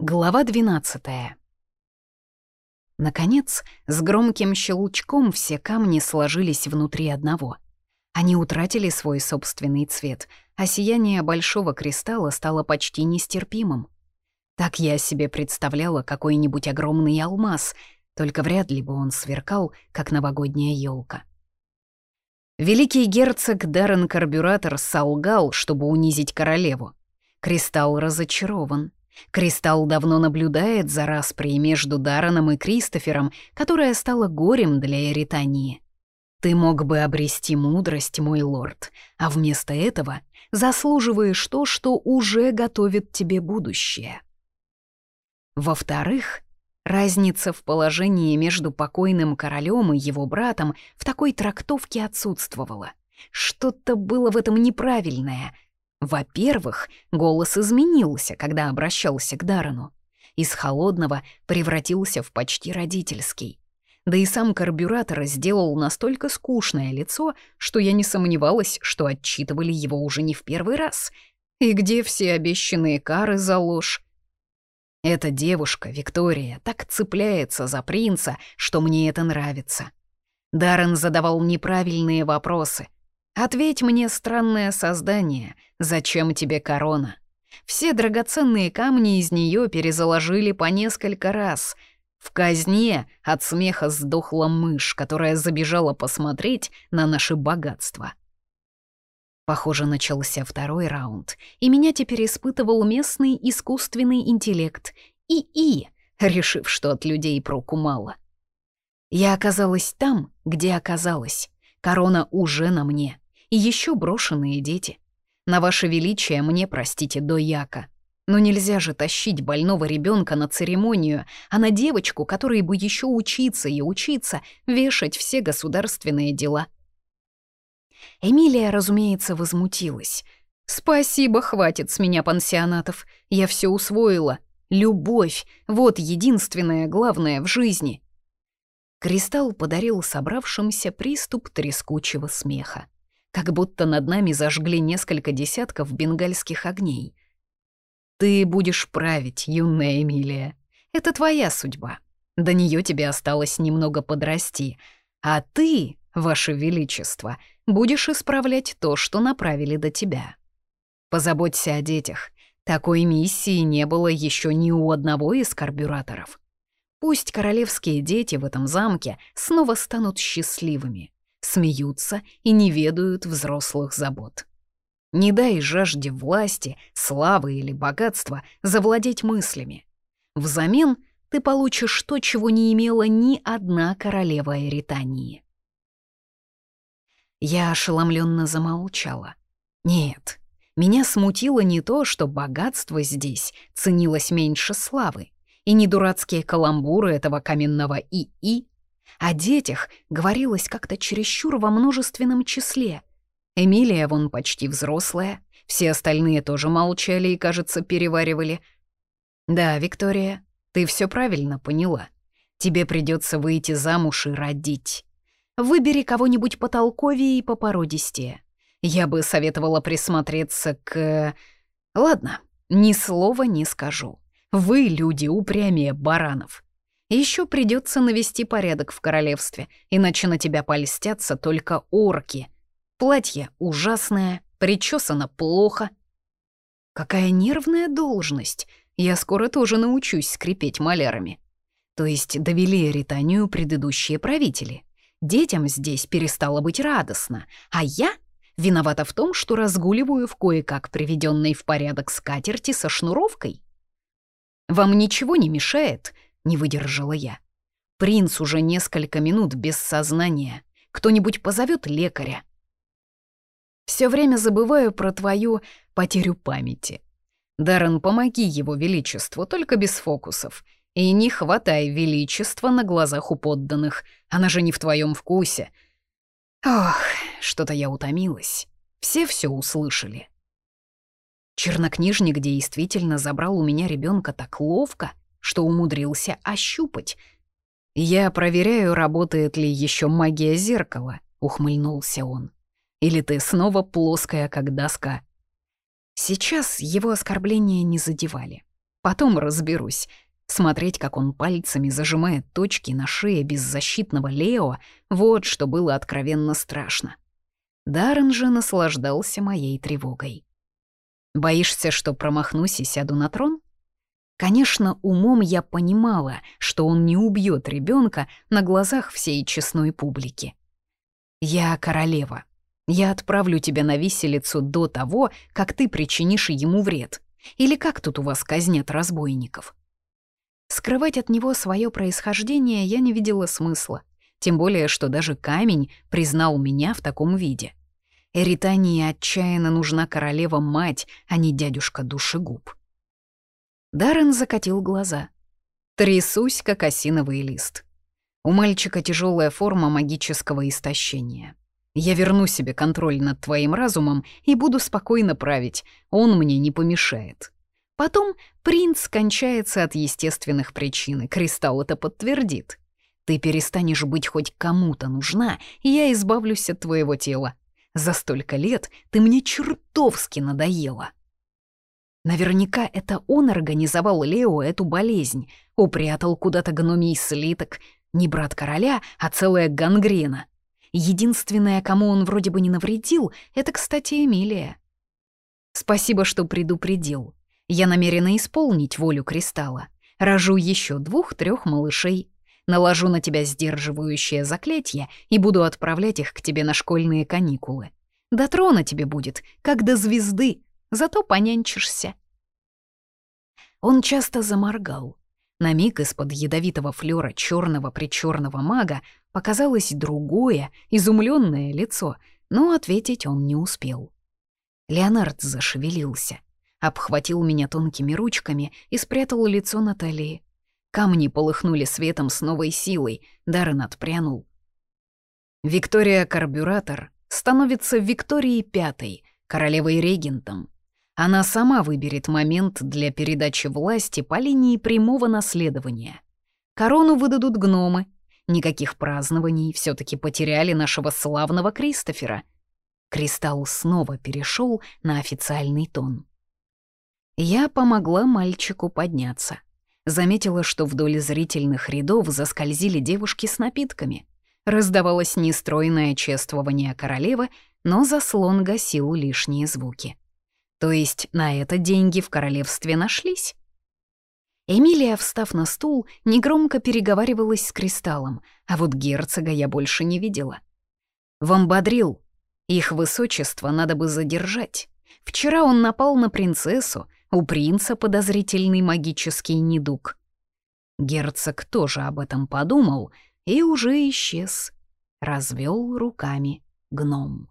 Глава 12 Наконец, с громким щелчком все камни сложились внутри одного. Они утратили свой собственный цвет, а сияние большого кристалла стало почти нестерпимым. Так я себе представляла какой-нибудь огромный алмаз, только вряд ли бы он сверкал, как новогодняя елка. Великий герцог Даррен Карбюратор солгал, чтобы унизить королеву. Кристалл разочарован — Кристалл давно наблюдает за расприей между Дараном и Кристофером, которая стала горем для Эритании. Ты мог бы обрести мудрость, мой лорд, а вместо этого заслуживаешь то, что уже готовит тебе будущее. Во-вторых, разница в положении между покойным королем и его братом в такой трактовке отсутствовала. Что-то было в этом неправильное — во-первых, голос изменился, когда обращался к Дарану. Из холодного превратился в почти родительский. Да и сам карбюратор сделал настолько скучное лицо, что я не сомневалась, что отчитывали его уже не в первый раз. И где все обещанные кары за ложь? Эта девушка, Виктория, так цепляется за принца, что мне это нравится. Даррен задавал неправильные вопросы — Ответь мне, странное создание, зачем тебе корона? Все драгоценные камни из нее перезаложили по несколько раз. В казне от смеха сдохла мышь, которая забежала посмотреть на наше богатство. Похоже, начался второй раунд, и меня теперь испытывал местный искусственный интеллект, ИИ, решив, что от людей проку мало. Я оказалась там, где оказалась. Корона уже на мне и еще брошенные дети. На ваше величие мне, простите, до яка. Но нельзя же тащить больного ребенка на церемонию, а на девочку, которой бы еще учиться и учиться, вешать все государственные дела. Эмилия, разумеется, возмутилась. «Спасибо, хватит с меня пансионатов. Я все усвоила. Любовь — вот единственное главное в жизни». Кристалл подарил собравшимся приступ трескучего смеха как будто над нами зажгли несколько десятков бенгальских огней. «Ты будешь править, юная Эмилия. Это твоя судьба. До нее тебе осталось немного подрасти. А ты, ваше величество, будешь исправлять то, что направили до тебя. Позаботься о детях. Такой миссии не было еще ни у одного из карбюраторов. Пусть королевские дети в этом замке снова станут счастливыми смеются и не ведают взрослых забот. Не дай жажде власти, славы или богатства завладеть мыслями. Взамен ты получишь то, чего не имела ни одна королева Эритании. Я ошеломленно замолчала. Нет, меня смутило не то, что богатство здесь ценилось меньше славы, и не дурацкие каламбуры этого каменного ИИ, о детях говорилось как-то чересчур во множественном числе. Эмилия вон почти взрослая, все остальные тоже молчали и, кажется, переваривали. «Да, Виктория, ты все правильно поняла. Тебе придется выйти замуж и родить. Выбери кого-нибудь потолковее и попородистее. Я бы советовала присмотреться к... Ладно, ни слова не скажу. Вы, люди, упрямее баранов. Еще придется навести порядок в королевстве, иначе на тебя польстятся только орки. Платье ужасное, причесано плохо. Какая нервная должность. Я скоро тоже научусь скрипеть малярами. То есть довели Ританию предыдущие правители. Детям здесь перестало быть радостно, а я виновата в том, что разгуливаю в кое-как приведенной в порядок скатерти со шнуровкой. Вам ничего не мешает — не выдержала я. Принц уже несколько минут без сознания. Кто-нибудь позовет лекаря. Все время забываю про твою потерю памяти. Даррен, помоги его величеству, только без фокусов. И не хватай величества на глазах у подданных, она же не в твоем вкусе. Ох, что-то я утомилась. Все все услышали. Чернокнижник действительно забрал у меня ребенка так ловко, что умудрился ощупать. «Я проверяю, работает ли еще магия зеркала», — ухмыльнулся он. «Или ты снова плоская, как доска?» Сейчас его оскорбления не задевали. Потом разберусь. Смотреть, как он пальцами зажимает точки на шее беззащитного Лео, вот что было откровенно страшно. Даррен же наслаждался моей тревогой. «Боишься, что промахнусь и сяду на трон?» Конечно, умом я понимала, что он не убьет ребенка на глазах всей честной публики. «Я королева. Я отправлю тебя на виселицу до того, как ты причинишь ему вред. Или как тут у вас казнят разбойников?» Скрывать от него свое происхождение я не видела смысла, тем более, что даже камень признал меня в таком виде. Эритании отчаянно нужна королева-мать, а не дядюшка душегуб. Даррен закатил глаза. Трясусь, как осиновый лист. У мальчика тяжелая форма магического истощения. Я верну себе контроль над твоим разумом и буду спокойно править, он мне не помешает. Потом принц скончается от естественных причин, и Кристалл это подтвердит. Ты перестанешь быть хоть кому-то нужна, и я избавлюсь от твоего тела. За столько лет ты мне чертовски надоела. Наверняка это он организовал Лео эту болезнь, упрятал куда-то гномий слиток. Не брат короля, а целая гангрена. Единственная, кому он вроде бы не навредил, это, кстати, Эмилия. Спасибо, что предупредил. Я намерена исполнить волю Кристалла. Рожу еще двух-трех малышей. Наложу на тебя сдерживающее заклятие и буду отправлять их к тебе на школьные каникулы. До трона тебе будет, как до звезды, зато понянчишься». Он часто заморгал. На миг из-под ядовитого флера черного причерного мага показалось другое, изумленное лицо, но ответить он не успел. Леонард зашевелился, обхватил меня тонкими ручками и спрятал лицо на талии. Камни полыхнули светом с новой силой, Даррен отпрянул. Виктория Карбюратор становится Викторией Пятой, королевой-регентом. Она сама выберет момент для передачи власти по линии прямого наследования. Корону выдадут гномы. Никаких празднований, все таки потеряли нашего славного Кристофера. Кристалл снова перешел на официальный тон. Я помогла мальчику подняться. Заметила, что вдоль зрительных рядов заскользили девушки с напитками. Раздавалось нестройное чествование королевы, но заслон гасил лишние звуки. То есть на это деньги в королевстве нашлись? Эмилия, встав на стул, негромко переговаривалась с Кристаллом, а вот герцога я больше не видела. Вам бодрил. Их высочество надо бы задержать. Вчера он напал на принцессу, у принца подозрительный магический недуг. Герцог тоже об этом подумал и уже исчез. Развел руками гном.